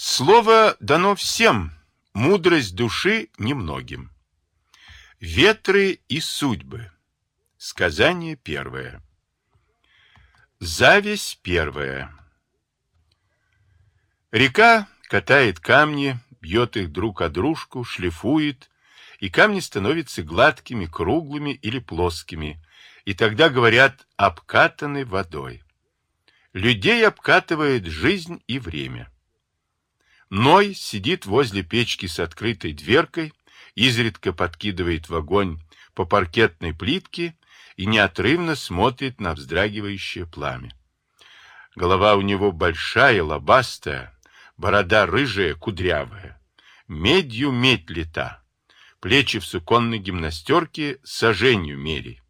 Слово дано всем, мудрость души немногим. Ветры и судьбы. Сказание первое. Зависть первая. Река катает камни, бьет их друг о дружку, шлифует, и камни становятся гладкими, круглыми или плоскими, и тогда говорят «обкатаны водой». Людей обкатывает жизнь и время. Ной сидит возле печки с открытой дверкой, изредка подкидывает в огонь по паркетной плитке и неотрывно смотрит на вздрагивающее пламя. Голова у него большая, лобастая, борода рыжая, кудрявая. Медью медь лета. Плечи в суконной гимнастерке соженью мерей.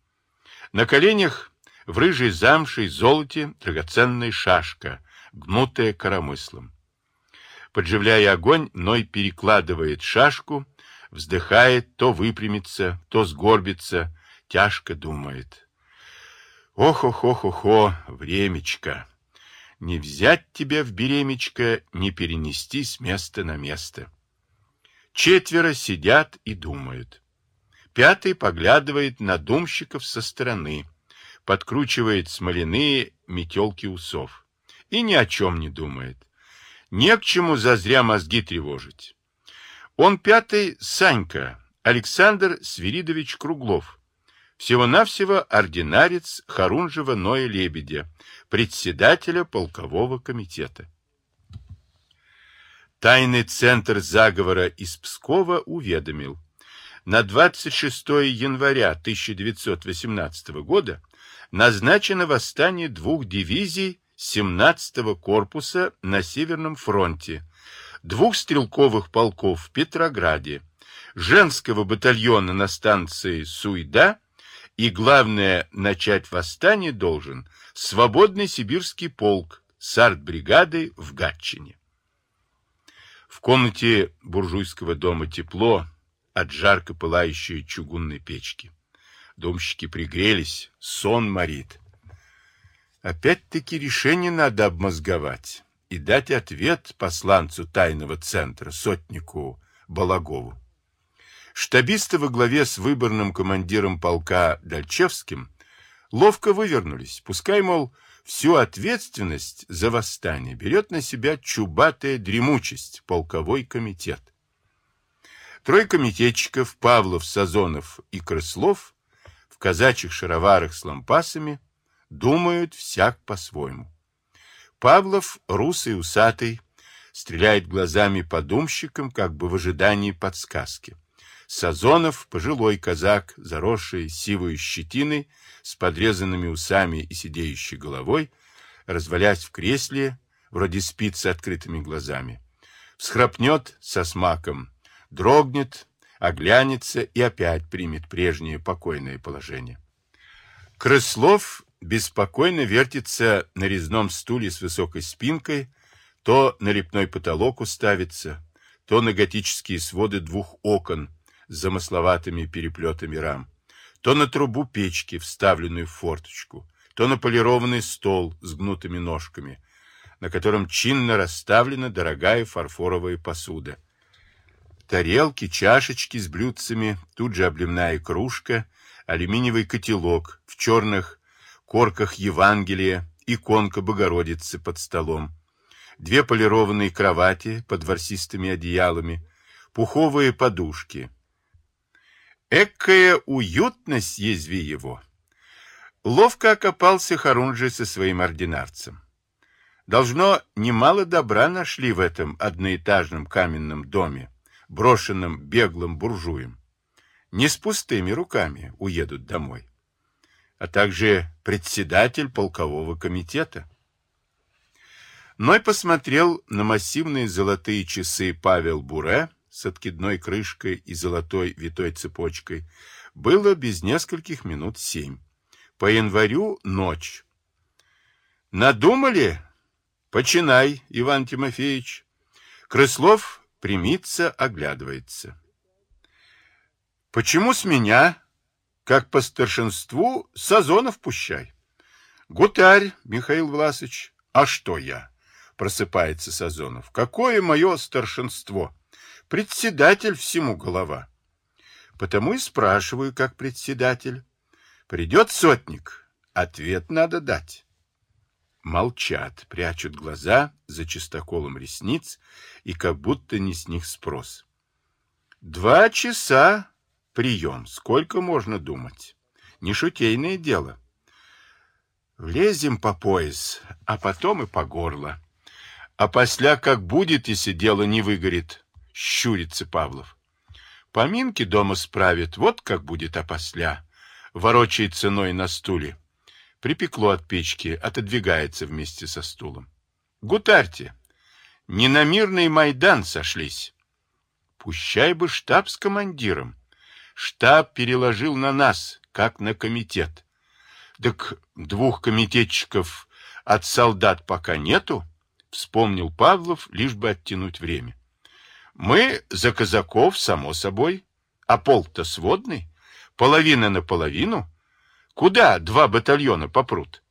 На коленях в рыжей замшей золоте драгоценная шашка, гнутая коромыслом. Подживляя огонь, Ной перекладывает шашку, вздыхает, то выпрямится, то сгорбится, тяжко думает. Ох-ох-ох-охо, времечко! Не взять тебя в беремечко, не перенести с места на место. Четверо сидят и думают. Пятый поглядывает на думщиков со стороны подкручивает смоляные метелки усов. И ни о чем не думает. Не к чему зазря мозги тревожить. Он пятый Санька, Александр Свиридович Круглов. Всего-навсего ординарец Харунжева Ноя Лебедя, председателя полкового комитета. Тайный центр заговора из Пскова уведомил. На 26 января 1918 года назначено восстание двух дивизий 17-го корпуса на Северном фронте, двух стрелковых полков в Петрограде, женского батальона на станции Суйда и, главное, начать восстание должен свободный сибирский полк с артбригадой в Гатчине. В комнате буржуйского дома тепло от жарко пылающей чугунной печки. Домщики пригрелись, сон морит. Опять-таки решение надо обмозговать и дать ответ посланцу тайного центра, сотнику Балагову. Штабисты во главе с выборным командиром полка Дальчевским ловко вывернулись, пускай, мол, всю ответственность за восстание берет на себя чубатая дремучесть, полковой комитет. Трое комитетчиков, Павлов, Сазонов и Крыслов, в казачьих шароварах с лампасами, думают всяк по-своему. Павлов, русый усатый, стреляет глазами по думщикам, как бы в ожидании подсказки. Сазонов, пожилой казак, заросший сивой щетиной, с подрезанными усами и сидеющей головой, развалясь в кресле, вроде спит с открытыми глазами. Всхрапнет со смаком, дрогнет, оглянется и опять примет прежнее покойное положение. Крыслов беспокойно вертится на резном стуле с высокой спинкой, то на лепной потолок уставится, то на готические своды двух окон с замысловатыми переплетами рам, то на трубу печки, вставленную в форточку, то на полированный стол с гнутыми ножками, на котором чинно расставлена дорогая фарфоровая посуда — Тарелки, чашечки с блюдцами, тут же обливная кружка, алюминиевый котелок в черных корках Евангелия, иконка Богородицы под столом, две полированные кровати под ворсистыми одеялами, пуховые подушки. Экая уютность язви его. Ловко окопался Харунжи со своим ординарцем. Должно, немало добра нашли в этом одноэтажном каменном доме брошенным беглым буржуем, не с пустыми руками уедут домой, а также председатель полкового комитета. Ной посмотрел на массивные золотые часы Павел Буре с откидной крышкой и золотой витой цепочкой. Было без нескольких минут семь. По январю ночь. Надумали? Починай, Иван Тимофеевич. Крыслов Примится, оглядывается. Почему с меня, как по старшинству, Сазонов пущай? Гутарь, Михаил Власович, а что я? просыпается Сазонов. Какое мое старшинство? Председатель всему голова. Потому и спрашиваю, как председатель. Придет сотник, ответ надо дать. Молчат, прячут глаза за чистоколом ресниц и как будто не с них спрос. Два часа прием, сколько можно думать? Не шутейное дело. Влезем по пояс, а потом и по горло. А после как будет, если дело не выгорит, щурится Павлов. Поминки дома справит, вот как будет опосля ворочает ценой на стуле. Припекло от печки, отодвигается вместе со стулом. Гутарьте, не на мирный Майдан сошлись. Пущай бы штаб с командиром. Штаб переложил на нас, как на комитет. Так двух комитетчиков от солдат пока нету, вспомнил Павлов, лишь бы оттянуть время. Мы за казаков, само собой, а полк-то сводный. Половина на половину? Куда два батальона попрут?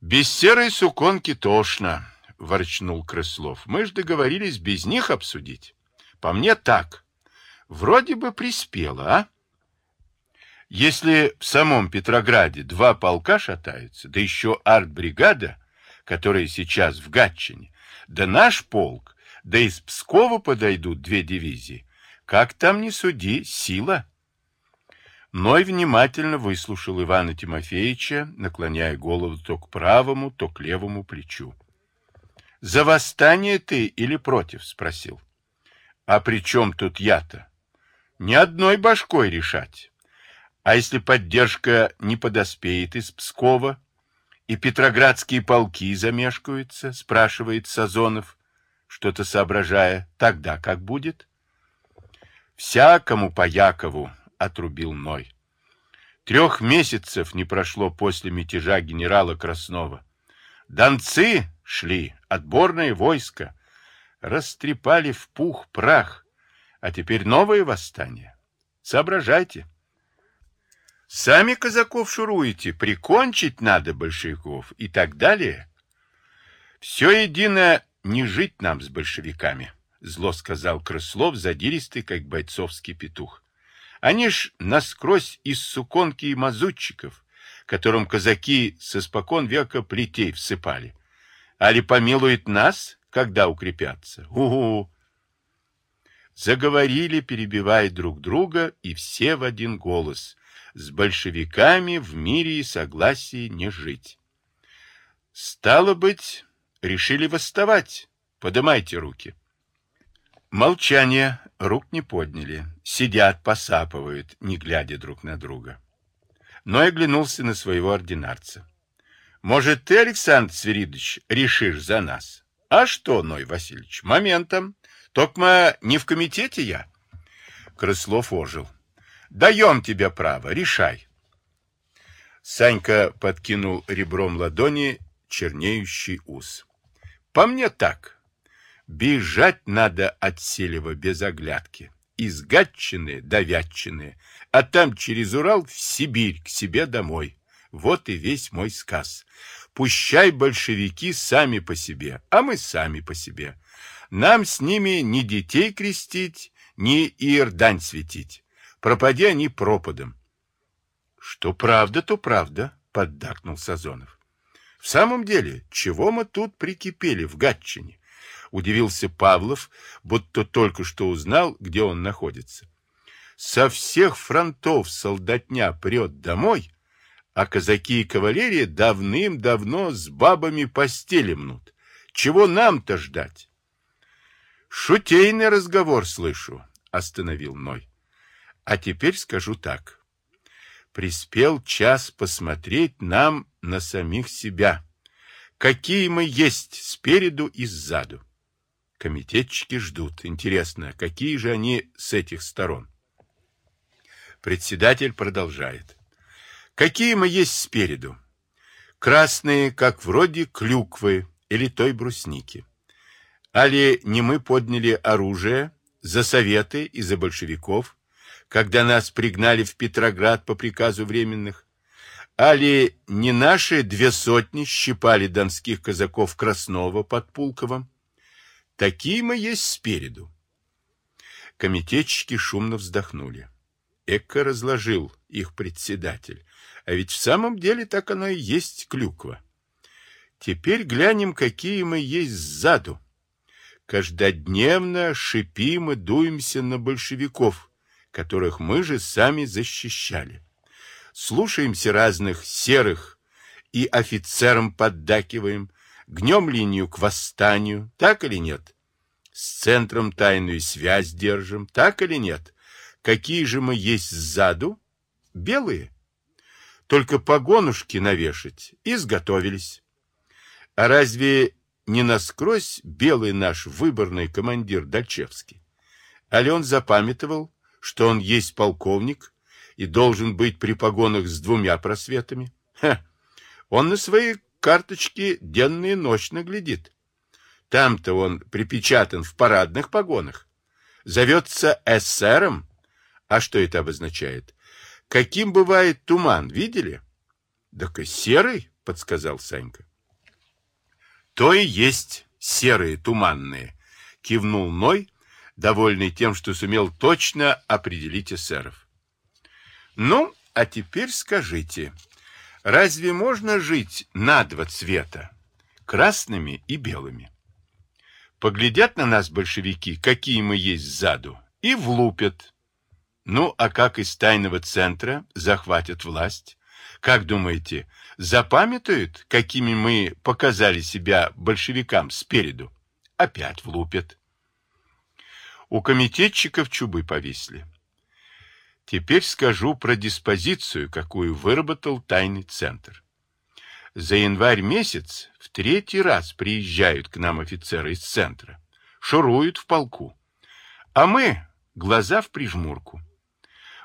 Без серой суконки тошно, ворчнул Крыслов. Мы ж договорились без них обсудить. По мне так. Вроде бы приспело, а? Если в самом Петрограде два полка шатаются, да еще артбригада, которая сейчас в Гатчине, да наш полк, да из Пскова подойдут две дивизии, как там не суди, сила. Ной внимательно выслушал Ивана Тимофеевича, наклоняя голову то к правому, то к левому плечу. — За восстание ты или против? — спросил. — А при чем тут я-то? Ни одной башкой решать. А если поддержка не подоспеет из Пскова, и петроградские полки замешкаются, спрашивает Сазонов, что-то соображая, тогда как будет? Всякому по Якову, отрубил Ной. Трех месяцев не прошло после мятежа генерала Краснова. Донцы шли, отборное войско, растрепали в пух прах, а теперь новое восстание. Соображайте. Сами казаков шуруете, прикончить надо большевиков и так далее. Все едино не жить нам с большевиками, зло сказал Крыслов, задиристый, как бойцовский петух. Они ж насквозь из суконки и мазутчиков, которым казаки с испокон века плетей всыпали. Али помилует нас, когда укрепятся? Угу! Заговорили, перебивая друг друга, и все в один голос. С большевиками в мире и согласии не жить. Стало быть, решили восставать. Подымайте руки. Молчание, рук не подняли, сидят, посапывают, не глядя друг на друга. Но я оглянулся на своего ординарца. Может, ты, Александр Свиридович, решишь за нас? А что, Ной Васильевич, моментом. Только не в комитете я. Крыслов ожил. Даем тебе право, решай. Санька подкинул ребром ладони чернеющий ус. По мне так. Бежать надо от Селева без оглядки. Из Гатчины до Вятчины, а там через Урал в Сибирь, к себе домой. Вот и весь мой сказ. Пущай большевики сами по себе, а мы сами по себе. Нам с ними ни детей крестить, ни Иордань светить. Пропади они пропадом. Что правда, то правда, поддакнул Сазонов. В самом деле, чего мы тут прикипели в Гатчине? удивился Павлов, будто только что узнал, где он находится. Со всех фронтов солдатня прет домой, а казаки и кавалерия давным-давно с бабами постели мнут. Чего нам-то ждать? Шутейный разговор слышу, остановил Ной. А теперь скажу так. Приспел час посмотреть нам на самих себя. Какие мы есть спереду и сзаду. Комитетчики ждут. Интересно, какие же они с этих сторон? Председатель продолжает. Какие мы есть спереду? Красные, как вроде клюквы или той брусники. Али не мы подняли оружие за советы и за большевиков, когда нас пригнали в Петроград по приказу временных? Али не наши две сотни щипали донских казаков Краснова под Пулковым? Такие мы есть спереду. Комитетчики шумно вздохнули. Эко разложил их председатель. А ведь в самом деле так оно и есть клюква. Теперь глянем, какие мы есть сзаду. Каждодневно шипим и дуемся на большевиков, которых мы же сами защищали. Слушаемся разных серых и офицерам поддакиваем, гнем линию к восстанию, так или нет? С центром тайную связь держим, так или нет? Какие же мы есть сзаду? Белые. Только погонушки навешать изготовились. А разве не насквозь белый наш выборный командир Дальчевский? Али он запамятовал, что он есть полковник и должен быть при погонах с двумя просветами? Ха! Он на своей карточке денно и ночно глядит. Там-то он припечатан в парадных погонах. Зовется эсером. А что это обозначает? Каким бывает туман, видели? Так и серый, подсказал Санька. То и есть серые туманные, кивнул Ной, довольный тем, что сумел точно определить эсеров. Ну, а теперь скажите, разве можно жить на два цвета, красными и белыми? Поглядят на нас большевики, какие мы есть сзаду, и влупят. Ну, а как из тайного центра захватят власть? Как думаете, запамятуют, какими мы показали себя большевикам спереду? Опять влупят. У комитетчиков чубы повисли. Теперь скажу про диспозицию, какую выработал тайный центр. За январь месяц в третий раз приезжают к нам офицеры из центра, шуруют в полку. А мы глаза в прижмурку.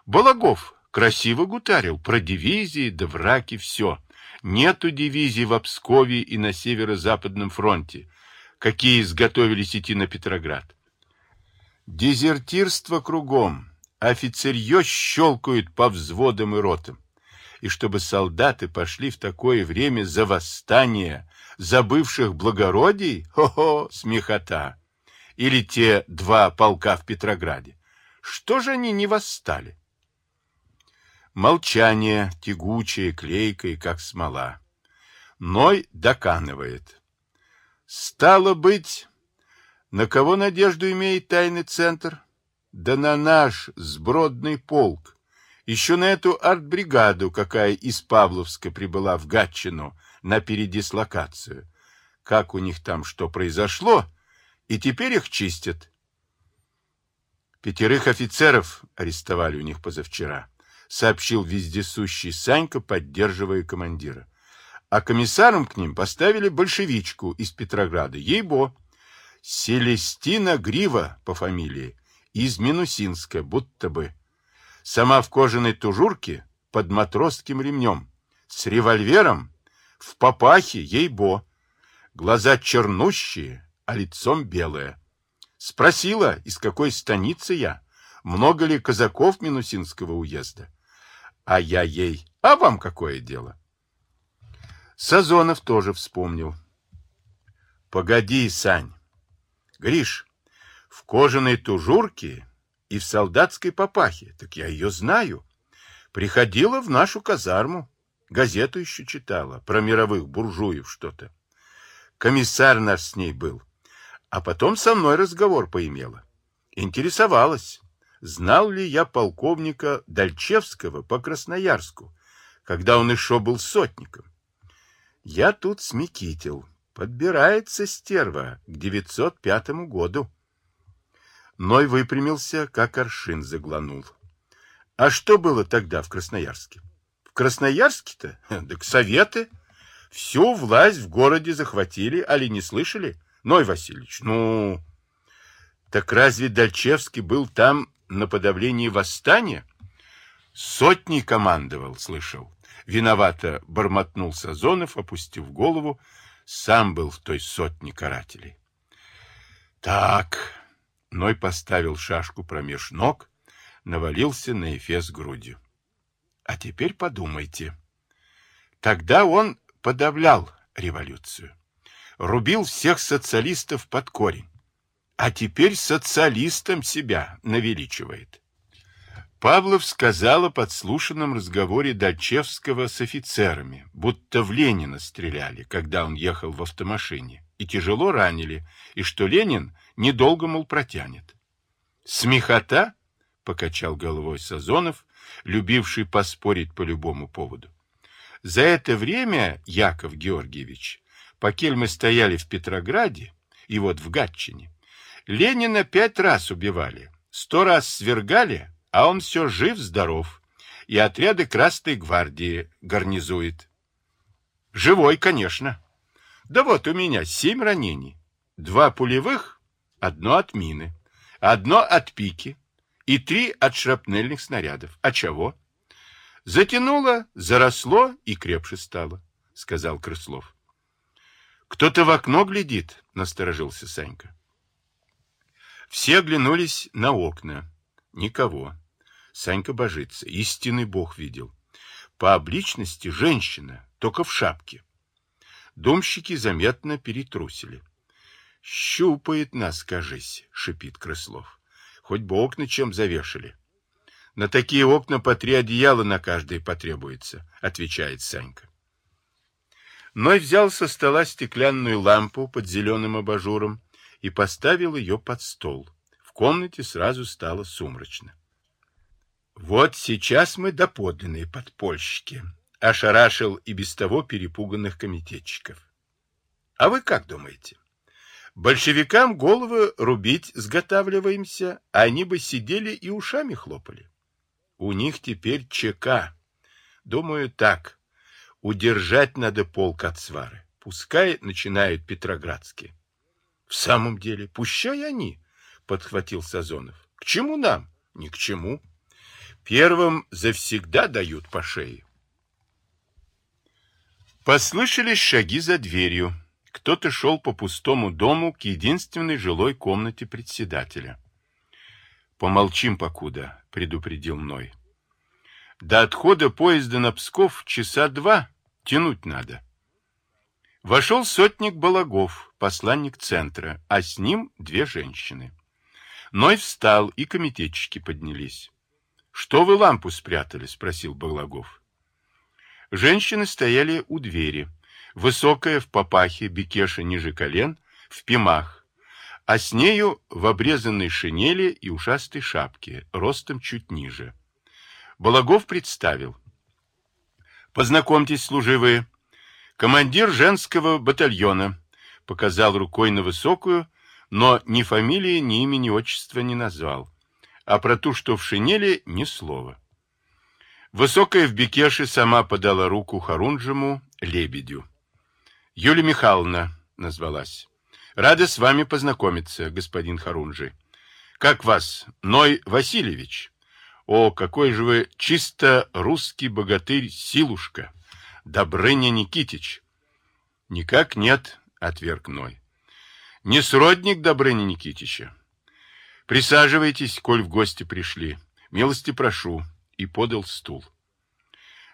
Балагов красиво гутарил про дивизии, да враки, все. Нету дивизий в Обскове и на северо-западном фронте, какие изготовились идти на Петроград. Дезертирство кругом, офицерье щелкают по взводам и ротам. И чтобы солдаты пошли в такое время за восстание, за бывших благородий, хо-хо, смехота. Или те два полка в Петрограде. Что же они не восстали? Молчание, тягучее, клейкое, как смола. Ной доканывает. Стало быть, на кого надежду имеет тайный центр? Да на наш сбродный полк. Еще на эту артбригаду, какая из Павловска прибыла в Гатчину на передислокацию. Как у них там что произошло, и теперь их чистят. Пятерых офицеров арестовали у них позавчера сообщил вездесущий Санька, поддерживая командира. А комиссаром к ним поставили большевичку из Петрограда, ей-бо. Селестина Грива по фамилии, из Минусинска, будто бы. Сама в кожаной тужурке под матросским ремнем, с револьвером, в папахе, ей-бо. Глаза чернущие, а лицом белое. Спросила, из какой станицы я, много ли казаков Минусинского уезда. А я ей. А вам какое дело? Сазонов тоже вспомнил. Погоди, Сань. Гриш, в кожаной тужурке и в солдатской папахе. Так я ее знаю. Приходила в нашу казарму. Газету еще читала. Про мировых буржуев что-то. Комиссар наш с ней был. А потом со мной разговор поимела. Интересовалась знал ли я полковника Дальчевского по Красноярску, когда он еще был сотником. Я тут смекитил. Подбирается стерва к 905 году. Ной выпрямился, как аршин заглянул. А что было тогда в Красноярске? В Красноярске-то? Так советы. Всю власть в городе захватили, али не слышали? Ной Васильевич, ну... Так разве Дальчевский был там на подавление восстания? Сотни командовал, слышал. Виновато бормотнул Сазонов, опустив голову. Сам был в той сотне карателей. Так, Ной поставил шашку промеж ног, навалился на эфес грудью. А теперь подумайте. Тогда он подавлял революцию, рубил всех социалистов под корень, а теперь социалистом себя навеличивает. Павлов сказал о подслушанном разговоре Дальчевского с офицерами, будто в Ленина стреляли, когда он ехал в автомашине, и тяжело ранили, и что Ленин недолго, мол, протянет. «Смехота?» — покачал головой Сазонов, любивший поспорить по любому поводу. За это время, Яков Георгиевич, покель мы стояли в Петрограде и вот в Гатчине, Ленина пять раз убивали, сто раз свергали, а он все жив-здоров, и отряды Красной Гвардии гарнизует. Живой, конечно. Да вот у меня семь ранений. Два пулевых, одно от мины, одно от пики и три от шрапнельных снарядов. А чего? Затянуло, заросло и крепше стало, сказал Крыслов. Кто-то в окно глядит, насторожился Санька. Все оглянулись на окна. Никого. Санька божится. Истинный бог видел. По обличности женщина, только в шапке. Домщики заметно перетрусили. «Щупает нас, кажись», — шипит Крыслов. «Хоть бы окна чем завешали». «На такие окна по три одеяла на каждое потребуется», — отвечает Санька. Ной взял со стола стеклянную лампу под зеленым абажуром и поставил ее под стол. В комнате сразу стало сумрачно. Вот сейчас мы доподлинные подпольщики, ошарашил и без того перепуганных комитетчиков. А вы как думаете? Большевикам головы рубить сготавливаемся, а они бы сидели и ушами хлопали. У них теперь ЧК. Думаю, так. Удержать надо полк от свары. Пускай начинают Петроградские. В самом деле, пущай они, подхватил Сазонов. К чему нам? Ни к чему. Первым завсегда дают по шее. Послышались шаги за дверью. Кто-то шел по пустому дому к единственной жилой комнате председателя. «Помолчим покуда», — предупредил Ной. «До отхода поезда на Псков часа два тянуть надо». Вошел сотник Балагов, посланник центра, а с ним две женщины. Ной встал, и комитетчики поднялись. Что вы лампу спрятали? спросил Баглагов. Женщины стояли у двери, высокая в папахе, бекеша ниже колен, в пимах, а с нею в обрезанной шинели и ушастой шапке, ростом чуть ниже. Балагов представил. Познакомьтесь, служивые. Командир женского батальона показал рукой на высокую, но ни фамилии, ни имени, ни отчества не назвал а про ту, что в шинели, ни слова. Высокая в бекеше сама подала руку Харунжему, лебедю. Юлия Михайловна назвалась. Рада с вами познакомиться, господин Харунжи. Как вас, Ной Васильевич? О, какой же вы чисто русский богатырь Силушка, Добрыня Никитич. Никак нет, отверг Ной. Не сродник Добрыня Никитича. Присаживайтесь, коль в гости пришли. Милости прошу. И подал стул.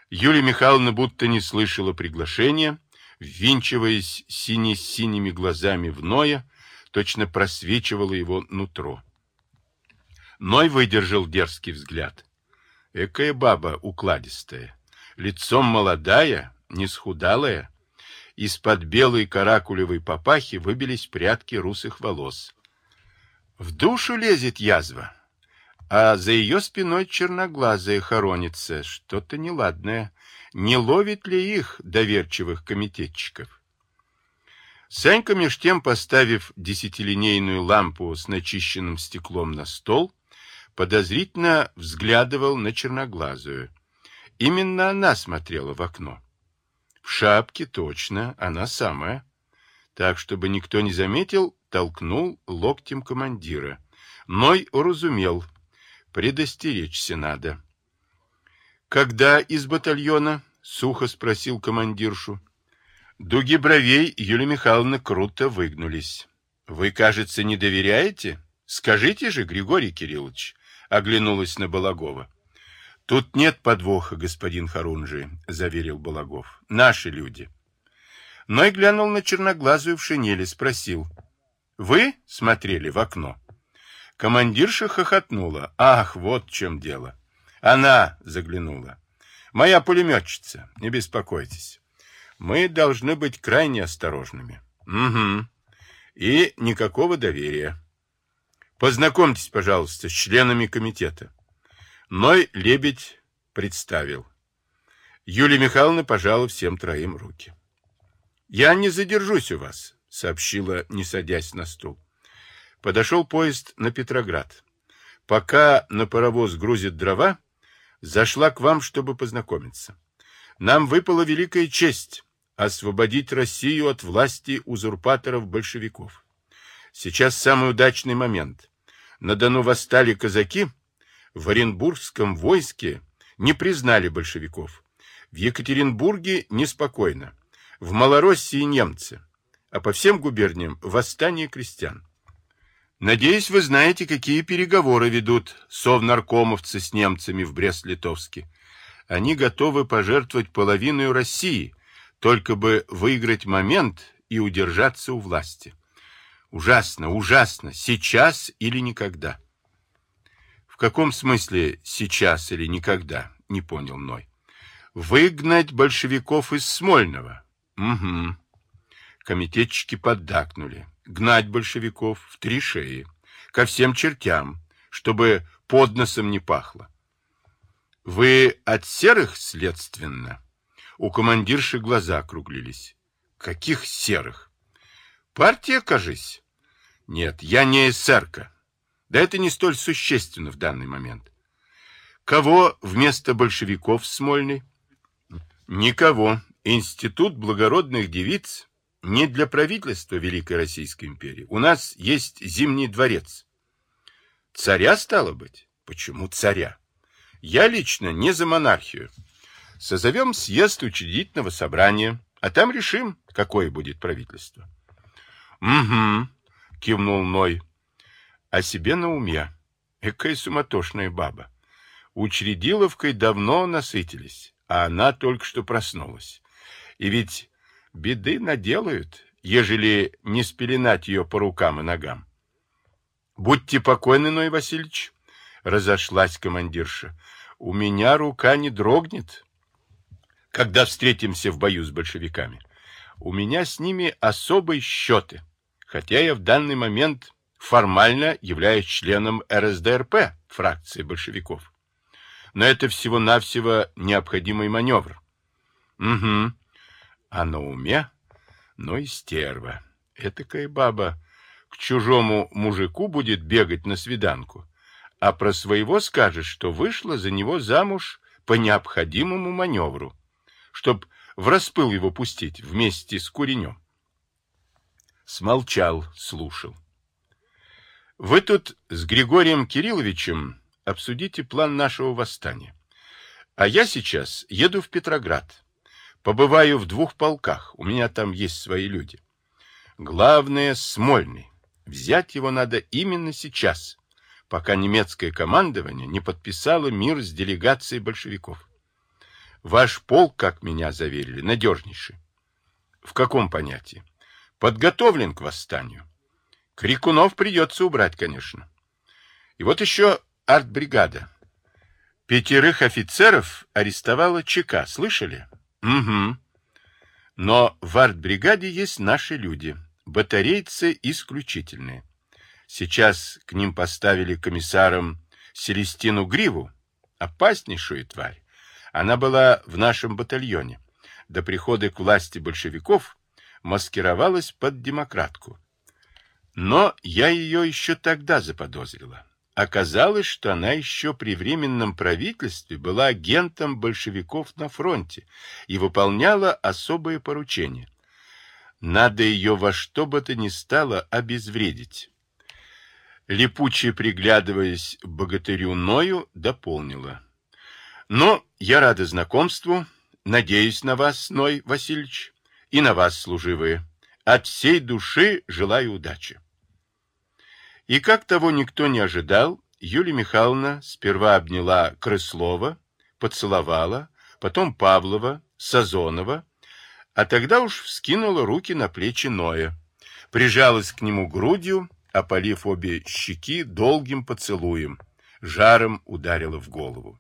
Юлия Михайловна будто не слышала приглашения, ввинчиваясь сине-синими глазами в Ноя, точно просвечивала его нутро. Ной выдержал дерзкий взгляд. Экая баба укладистая, лицом молодая, не схудалая. Из-под белой каракулевой папахи выбились прядки русых волос. В душу лезет язва, а за ее спиной черноглазая хоронится, что-то неладное. Не ловит ли их доверчивых комитетчиков? Санька меж тем, поставив десятилинейную лампу с начищенным стеклом на стол, подозрительно взглядывал на черноглазую. Именно она смотрела в окно. В шапке точно, она самая. Так, чтобы никто не заметил, толкнул локтем командира. Ной уразумел. Предостеречься надо. «Когда из батальона?» — сухо спросил командиршу. Дуги бровей Юлия Михайловна круто выгнулись. «Вы, кажется, не доверяете? Скажите же, Григорий Кириллович!» — оглянулась на Балагова. Тут нет подвоха, господин Харунжи, заверил Балагов. Наши люди. Ной глянул на черноглазую в шинели, спросил. Вы смотрели в окно? Командирша хохотнула. Ах, вот в чем дело. Она заглянула. Моя пулеметчица, не беспокойтесь. Мы должны быть крайне осторожными. Угу. И никакого доверия. Познакомьтесь, пожалуйста, с членами комитета. Ной Лебедь представил. Юлия Михайловна пожала всем троим руки. «Я не задержусь у вас», — сообщила, не садясь на стул. Подошел поезд на Петроград. Пока на паровоз грузит дрова, зашла к вам, чтобы познакомиться. Нам выпала великая честь освободить Россию от власти узурпаторов-большевиков. Сейчас самый удачный момент. На Дону восстали казаки, в Оренбургском войске не признали большевиков. В Екатеринбурге неспокойно. В Малороссии немцы. А по всем губерниям восстание крестьян. Надеюсь, вы знаете, какие переговоры ведут совнаркомовцы с немцами в Брест-Литовске. Они готовы пожертвовать половину России, только бы выиграть момент и удержаться у власти. Ужасно, ужасно, сейчас или никогда. Каком смысле сейчас или никогда, не понял Ной. Выгнать большевиков из Смольного. Угу. Комитетчики поддакнули. Гнать большевиков в три шеи, ко всем чертям, чтобы под носом не пахло. Вы от серых, следственно? У командирши глаза округлились. Каких серых? Партия, кажись? Нет, я не эсерка. Да это не столь существенно в данный момент. Кого вместо большевиков в Смольный? Никого. Институт благородных девиц не для правительства Великой Российской империи. У нас есть Зимний дворец. Царя, стало быть? Почему царя? Я лично не за монархию. Созовем съезд учредительного собрания, а там решим, какое будет правительство. — Угу, — кивнул Ной. — О себе на уме. Экая суматошная баба. Учредиловкой давно насытились, а она только что проснулась. И ведь беды наделают, ежели не спеленать ее по рукам и ногам. — Будьте покойны, Ной Васильевич, — разошлась командирша. — У меня рука не дрогнет когда встретимся в бою с большевиками. У меня с ними особые счеты, хотя я в данный момент формально являюсь членом РСДРП, фракции большевиков. Но это всего-навсего необходимый маневр. Угу. А на уме? Ну и стерва. Этакая баба к чужому мужику будет бегать на свиданку, а про своего скажет, что вышла за него замуж по необходимому маневру чтоб в распыл его пустить вместе с куренем. Смолчал, слушал. Вы тут с Григорием Кирилловичем обсудите план нашего восстания. А я сейчас еду в Петроград. Побываю в двух полках, у меня там есть свои люди. Главное — Смольный. Взять его надо именно сейчас, пока немецкое командование не подписало мир с делегацией большевиков. Ваш полк, как меня заверили, надежнейший. В каком понятии? Подготовлен к восстанию. Крикунов придется убрать, конечно. И вот еще артбригада. Пятерых офицеров арестовала ЧК, слышали? Угу. Но в артбригаде есть наши люди, батарейцы исключительные. Сейчас к ним поставили комиссаром Селестину Гриву, опаснейшую тварь. Она была в нашем батальоне. До прихода к власти большевиков маскировалась под демократку. Но я ее еще тогда заподозрила. Оказалось, что она еще при Временном правительстве была агентом большевиков на фронте и выполняла особые поручения. Надо ее во что бы то ни стало обезвредить. Липуче приглядываясь к богатырю Ною, дополнила. Но я рада знакомству, надеюсь на вас, Ной Васильевич, и на вас, служивые. От всей души желаю удачи. И как того никто не ожидал, Юлия Михайловна сперва обняла Крыслова, поцеловала, потом Павлова, Сазонова, а тогда уж вскинула руки на плечи Ноя, прижалась к нему грудью, опалив обе щеки долгим поцелуем, жаром ударила в голову.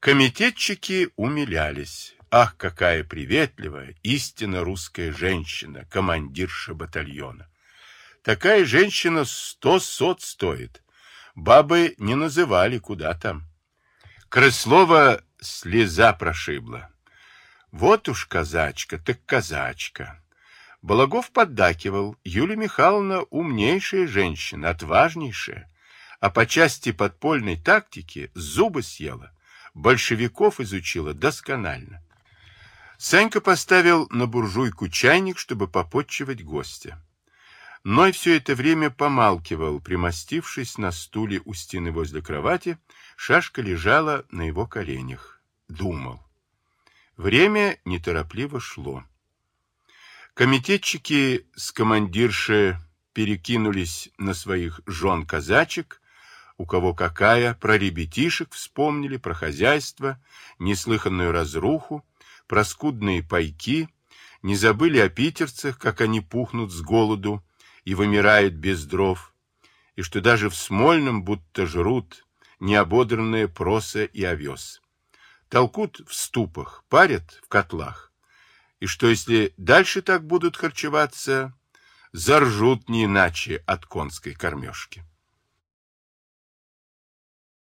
Комитетчики умилялись. Ах, какая приветливая, истинно русская женщина, командирша батальона. Такая женщина сто сот стоит. Бабы не называли, куда там. Крыслова слеза прошибла. Вот уж казачка, так казачка. Балагов поддакивал. Юлия Михайловна умнейшая женщина, отважнейшая. А по части подпольной тактики зубы съела. Большевиков изучила досконально. Санька поставил на буржуйку чайник, чтобы попотчевать гостя. Ной все это время помалкивал, примостившись на стуле у стены возле кровати, шашка лежала на его коленях. Думал. Время неторопливо шло. Комитетчики с командирши перекинулись на своих жен-казачек, у кого какая, про ребятишек вспомнили, про хозяйство, неслыханную разруху, про скудные пайки, не забыли о питерцах, как они пухнут с голоду и вымирают без дров, и что даже в Смольном будто жрут неободранные проса и овес. Толкут в ступах, парят в котлах, и что если дальше так будут харчеваться, заржут не иначе от конской кормежки.